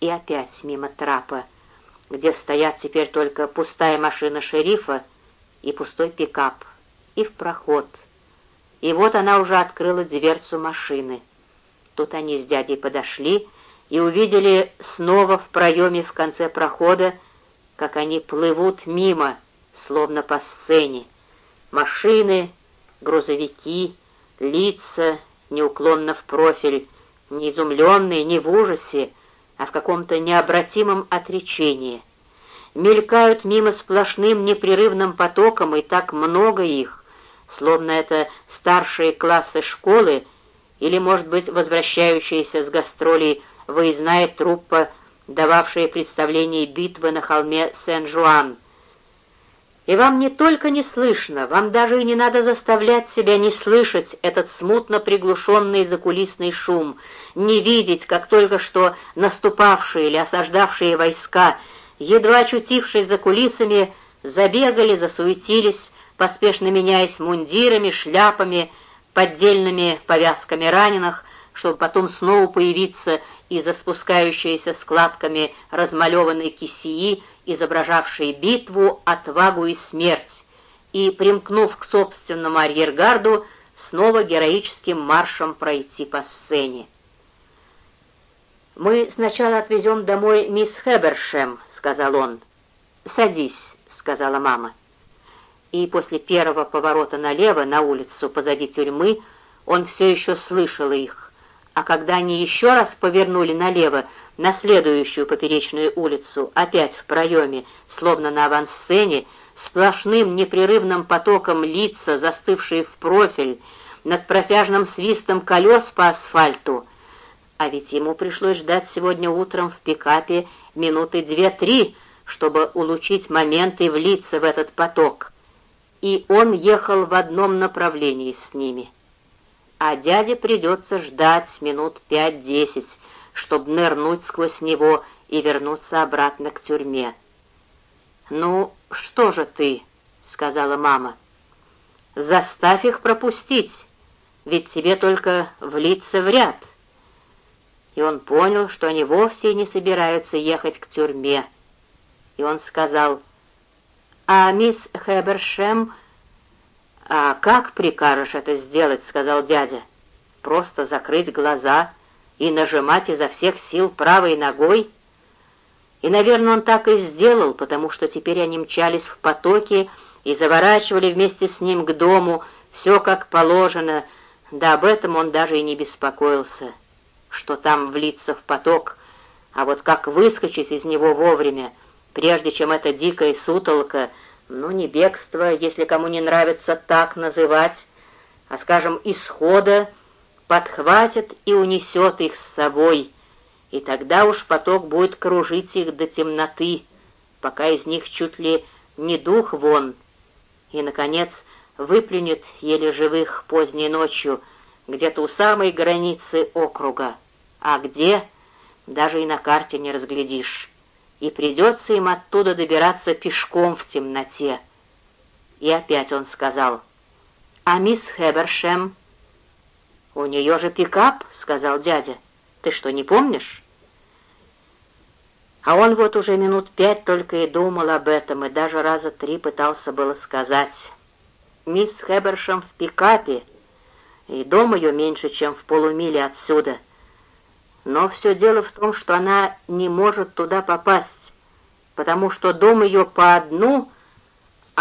И опять мимо трапа, где стоят теперь только пустая машина шерифа и пустой пикап, и в проход. И вот она уже открыла дверцу машины. Тут они с дядей подошли и увидели снова в проеме в конце прохода, как они плывут мимо, словно по сцене. Машины, грузовики, лица, неуклонно в профиль, не изумленные, не в ужасе, а в каком-то необратимом отречении. Мелькают мимо сплошным непрерывным потоком, и так много их, словно это старшие классы школы или, может быть, возвращающаяся с гастролей выездная труппа, дававшая представление битвы на холме Сен-Жуан — и вам не только не слышно, вам даже и не надо заставлять себя не слышать этот смутно приглушенный закулисный шум, не видеть, как только что наступавшие или осаждавшие войска, едва очутившись за кулисами, забегали, засуетились, поспешно меняясь мундирами, шляпами, поддельными повязками раненых, чтобы потом снова появиться из-за спускающейся складками размалеванной кисии, изображавшей битву, отвагу и смерть, и, примкнув к собственному арьергарду, снова героическим маршем пройти по сцене. «Мы сначала отвезем домой мисс Хебершем», — сказал он. «Садись», — сказала мама. И после первого поворота налево на улицу позади тюрьмы он все еще слышал их, а когда они еще раз повернули налево, на следующую поперечную улицу, опять в проеме, словно на авансцене, сплошным непрерывным потоком лица, застывшие в профиль, над протяжным свистом колес по асфальту. А ведь ему пришлось ждать сегодня утром в пикапе минуты две-три, чтобы улучить момент и влиться в этот поток. И он ехал в одном направлении с ними. А дяде придется ждать минут пять-десять, чтобы нырнуть сквозь него и вернуться обратно к тюрьме. «Ну, что же ты?» — сказала мама. «Заставь их пропустить, ведь тебе только влиться в ряд». И он понял, что они вовсе не собираются ехать к тюрьме. И он сказал, «А мисс Хебершем...» «А как прикажешь это сделать?» — сказал дядя. «Просто закрыть глаза и нажимать изо всех сил правой ногой. И, наверное, он так и сделал, потому что теперь они мчались в потоке и заворачивали вместе с ним к дому, все как положено, да об этом он даже и не беспокоился, что там влиться в поток, а вот как выскочить из него вовремя, прежде чем эта дикая сутолка, ну не бегство, если кому не нравится так называть, а, скажем, исхода, подхватит и унесет их с собой, и тогда уж поток будет кружить их до темноты, пока из них чуть ли не дух вон, и, наконец, выплюнет еле живых поздней ночью где-то у самой границы округа, а где, даже и на карте не разглядишь, и придется им оттуда добираться пешком в темноте. И опять он сказал, «А мисс Хебершем «У нее же пикап», — сказал дядя. «Ты что, не помнишь?» А он вот уже минут пять только и думал об этом, и даже раза три пытался было сказать. «Мисс Хебершем в пикапе, и дом ее меньше, чем в полумиле отсюда. Но все дело в том, что она не может туда попасть, потому что дом ее по одну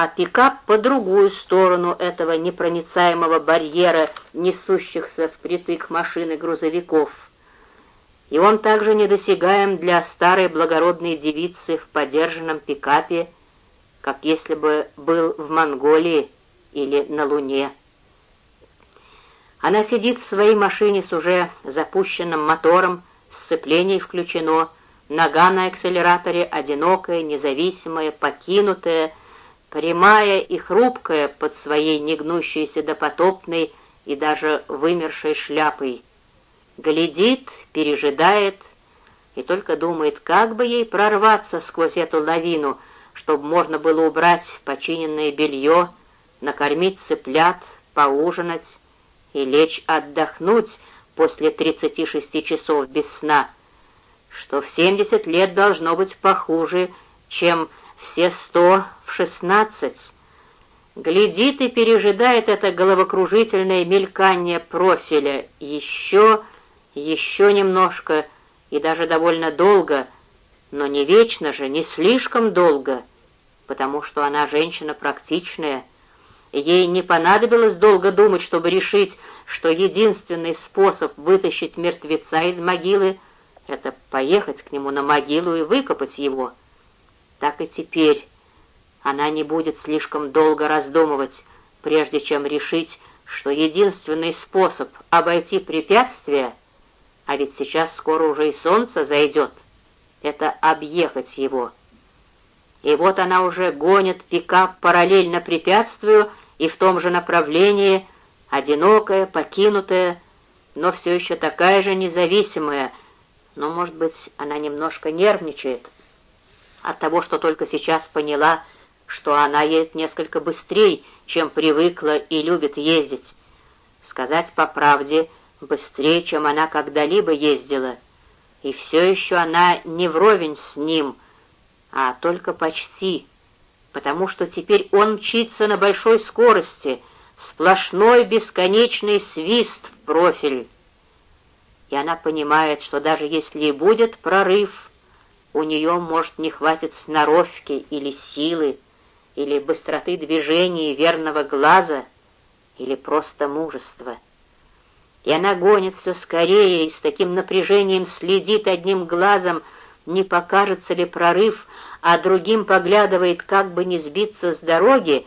а пикап по другую сторону этого непроницаемого барьера, несущихся впритык машины грузовиков. И он также недосягаем для старой благородной девицы в подержанном пикапе, как если бы был в Монголии или на Луне. Она сидит в своей машине с уже запущенным мотором, сцепление включено, нога на акселераторе одинокая, независимая, покинутая, прямая и хрупкая под своей негнущейся допотопной и даже вымершей шляпой. Глядит, пережидает и только думает, как бы ей прорваться сквозь эту лавину, чтобы можно было убрать починенное белье, накормить цыплят, поужинать и лечь отдохнуть после 36 часов без сна, что в семьдесят лет должно быть похуже, чем все сто шестнадцать. Глядит и пережидает это головокружительное мелькание профиля еще, еще немножко и даже довольно долго, но не вечно же, не слишком долго, потому что она женщина практичная, ей не понадобилось долго думать, чтобы решить, что единственный способ вытащить мертвеца из могилы — это поехать к нему на могилу и выкопать его. Так и теперь она не будет слишком долго раздумывать, прежде чем решить, что единственный способ обойти препятствие, а ведь сейчас скоро уже и солнце зайдет, это объехать его. И вот она уже гонит пикап параллельно препятствию и в том же направлении, одинокая, покинутая, но все еще такая же независимая, но, может быть, она немножко нервничает от того, что только сейчас поняла, что она едет несколько быстрее, чем привыкла и любит ездить. Сказать по правде, быстрее, чем она когда-либо ездила. И все еще она не вровень с ним, а только почти, потому что теперь он мчится на большой скорости, сплошной бесконечный свист в профиль. И она понимает, что даже если и будет прорыв, у нее, может, не хватит сноровки или силы, или быстроты движения верного глаза, или просто мужества. И она гонит все скорее и с таким напряжением следит одним глазом, не покажется ли прорыв, а другим поглядывает, как бы не сбиться с дороги,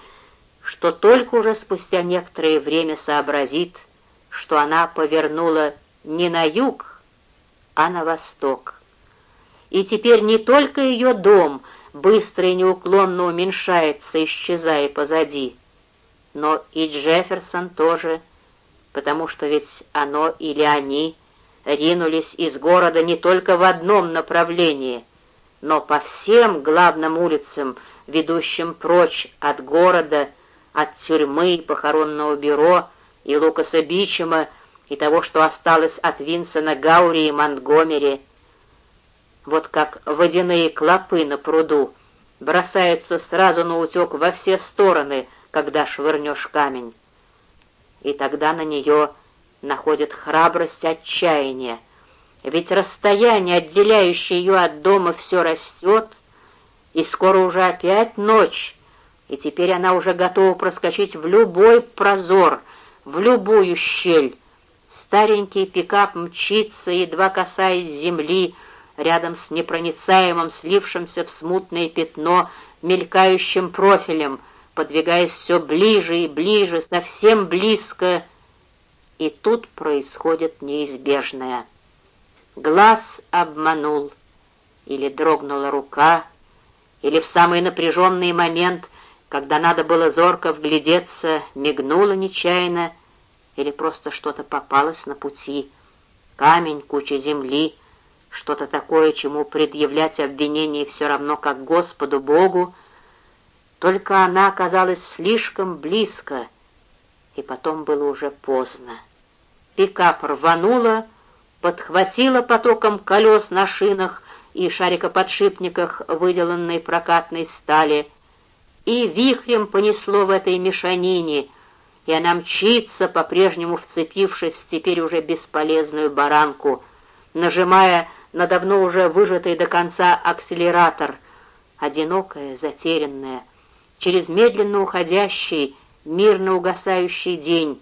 что только уже спустя некоторое время сообразит, что она повернула не на юг, а на восток. И теперь не только ее дом — быстро и неуклонно уменьшается, исчезая позади. Но и Джефферсон тоже, потому что ведь оно или они ринулись из города не только в одном направлении, но по всем главным улицам, ведущим прочь от города, от тюрьмы, похоронного бюро и Лукаса Бичема, и того, что осталось от Винсона Гаури и Монтгомери, вот как водяные клопы на пруду, бросаются сразу на утек во все стороны, когда швырнешь камень. И тогда на нее находит храбрость отчаяния, ведь расстояние, отделяющее ее от дома, все растет, и скоро уже опять ночь, и теперь она уже готова проскочить в любой прозор, в любую щель. Старенький пикап мчится, едва касаясь земли, рядом с непроницаемым, слившимся в смутное пятно, мелькающим профилем, подвигаясь все ближе и ближе, совсем близко. И тут происходит неизбежное. Глаз обманул, или дрогнула рука, или в самый напряженный момент, когда надо было зорко вглядеться, мигнула нечаянно, или просто что-то попалось на пути. Камень, куча земли — что-то такое, чему предъявлять обвинение все равно как Господу Богу, только она оказалась слишком близко, и потом было уже поздно. Пикап рванула, подхватила потоком колес на шинах и шарикоподшипниках выделанной прокатной стали, и вихрем понесло в этой мешанине, и она мчится, по-прежнему вцепившись в теперь уже бесполезную баранку, нажимая на давно уже выжатый до конца акселератор, одинокая, затерянная, через медленно уходящий, мирно угасающий день,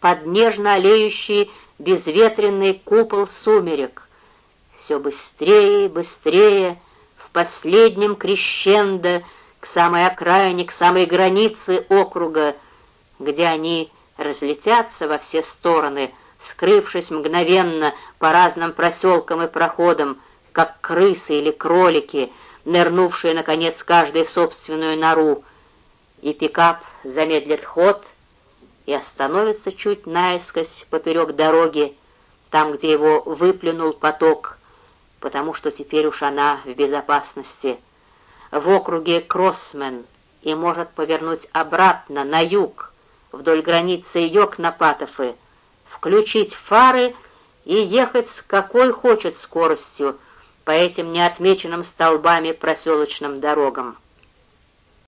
под нежно олеющий безветренный купол сумерек. Все быстрее быстрее, в последнем крещендо, к самой окраине, к самой границе округа, где они разлетятся во все стороны — скрывшись мгновенно по разным проселкам и проходам, как крысы или кролики, нырнувшие, наконец, каждый в собственную нору, и пикап замедлит ход и остановится чуть наискось поперек дороги, там, где его выплюнул поток, потому что теперь уж она в безопасности, в округе Кроссмен, и может повернуть обратно, на юг, вдоль границы Йокнапатофы, включить фары и ехать с какой хочет скоростью по этим неотмеченным столбами проселочным дорогам.